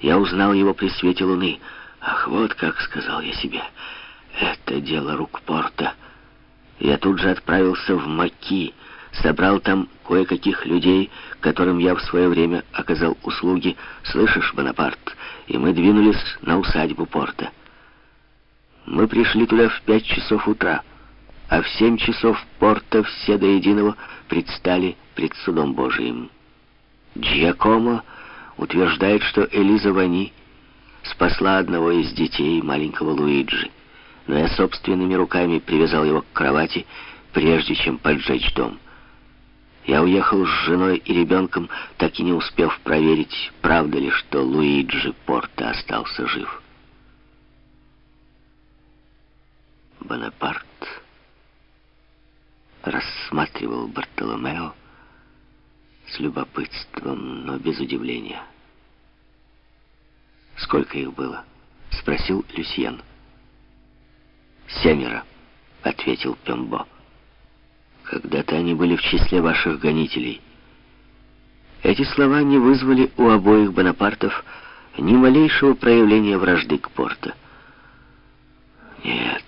Я узнал его при свете луны. Ах, вот как, сказал я себе, это дело рук порта. Я тут же отправился в Маки, собрал там кое-каких людей, которым я в свое время оказал услуги, слышишь, Бонапарт, и мы двинулись на усадьбу порта. Мы пришли туда в пять часов утра, а в семь часов порта все до единого предстали пред судом Божиим. Джиакомо утверждает, что Элиза Вани спасла одного из детей маленького Луиджи, но я собственными руками привязал его к кровати, прежде чем поджечь дом. Я уехал с женой и ребенком, так и не успев проверить, правда ли, что Луиджи Порта остался жив. Бонапарт рассматривал Бартоломео с любопытством, но без удивления. «Сколько их было?» — спросил Люсьен. «Семеро», — ответил Пембо. «Когда-то они были в числе ваших гонителей». Эти слова не вызвали у обоих Бонапартов ни малейшего проявления вражды к Порто. «Нет,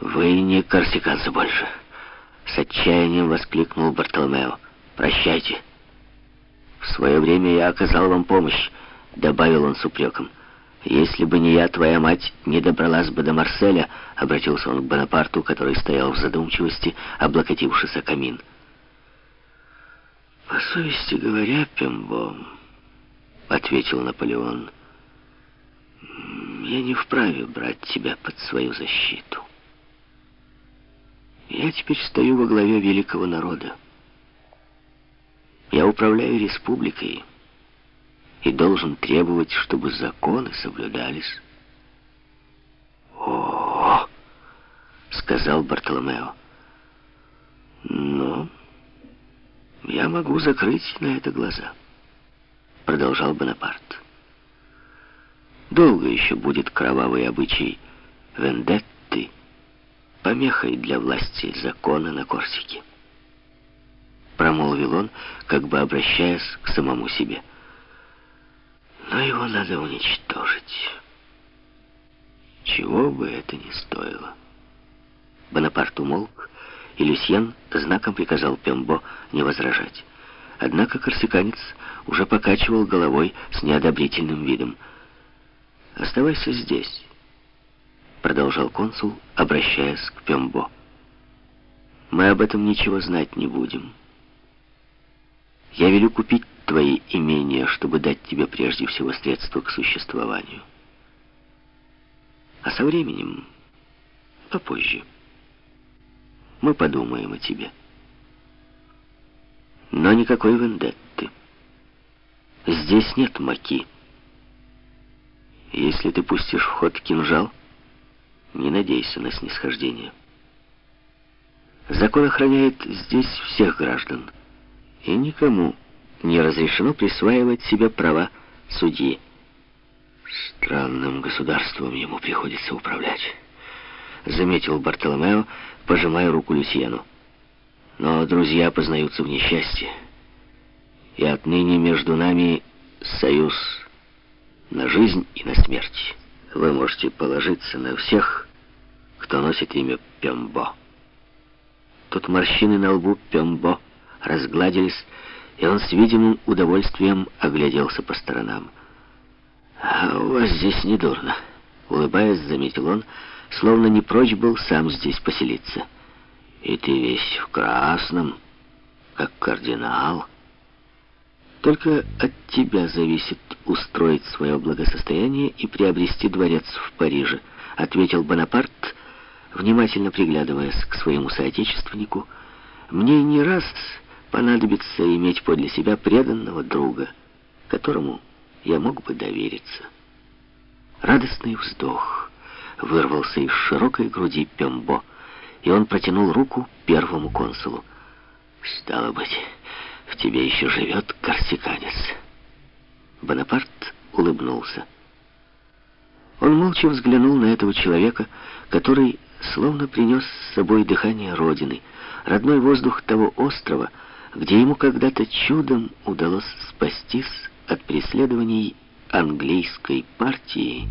вы не корсиканцы больше», — с отчаянием воскликнул Бартоломео. «Прощайте. В свое время я оказал вам помощь», — добавил он с упреком. «Если бы не я, твоя мать не добралась бы до Марселя», — обратился он к Бонапарту, который стоял в задумчивости, облокотившись о камин. «По совести говоря, Пембо», — ответил Наполеон, — «я не вправе брать тебя под свою защиту. Я теперь стою во главе великого народа. Я управляю республикой» и должен требовать, чтобы законы соблюдались. «О!» — сказал Бартоломео. «Но я могу закрыть на это глаза», — продолжал Бонапарт. «Долго еще будет кровавый обычай вендетты помехой для власти закона на Корсике», — промолвил он, как бы обращаясь к самому себе. Но его надо уничтожить. Чего бы это ни стоило. Бонапарт умолк, и Люсьен знаком приказал Пембо не возражать. Однако корсиканец уже покачивал головой с неодобрительным видом. «Оставайся здесь», — продолжал консул, обращаясь к Пембо. «Мы об этом ничего знать не будем. Я велю купить твои имения, чтобы дать тебе прежде всего средства к существованию. А со временем, попозже, мы подумаем о тебе. Но никакой вендетты. Здесь нет маки. Если ты пустишь в ход кинжал, не надейся на снисхождение. Закон охраняет здесь всех граждан, и никому не разрешено присваивать себе права судьи. Странным государством ему приходится управлять, заметил Бартоломео, пожимая руку Люсьену. Но друзья познаются в несчастье. И отныне между нами союз на жизнь и на смерть. Вы можете положиться на всех, кто носит имя Пембо. Тут морщины на лбу Пембо разгладились, и он с видимым удовольствием огляделся по сторонам. «А у вас здесь недурно», — улыбаясь, заметил он, словно не прочь был сам здесь поселиться. «И ты весь в красном, как кардинал». Только от тебя зависит устроить свое благосостояние и приобрести дворец в Париже, ответил Бонапарт, внимательно приглядываясь к своему соотечественнику. Мне не раз понадобится иметь подле себя преданного друга, которому я мог бы довериться. Радостный вздох вырвался из широкой груди Пембо, и он протянул руку первому консулу. «Стало быть, в тебе еще живет корсиканец». Бонапарт улыбнулся. Он молча взглянул на этого человека, который словно принес с собой дыхание Родины, родной воздух того острова, где ему когда-то чудом удалось спастись от преследований английской партии